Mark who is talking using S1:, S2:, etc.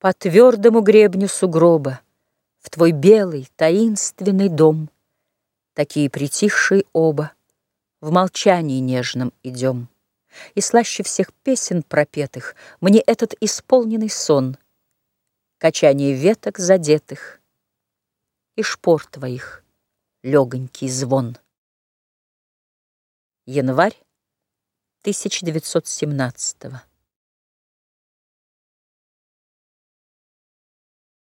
S1: По твердому гребню сугроба В твой белый таинственный дом, Такие притихшие оба, В молчании нежном идем. И слаще всех песен пропетых Мне этот исполненный сон, Качание веток задетых И шпор твоих легонький звон. Январь 1917